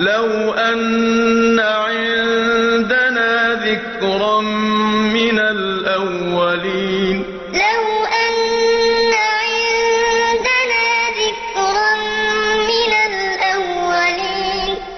لَوْ أَنَّ عِندَنَا ذِكْرًا مِّنَ الْأَوَّلِينَ لَوْ